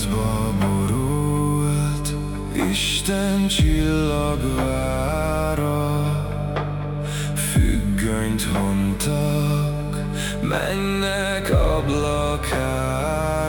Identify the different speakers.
Speaker 1: Lázba borult Isten csillagvára. Függönyt hontak Mennek ablakára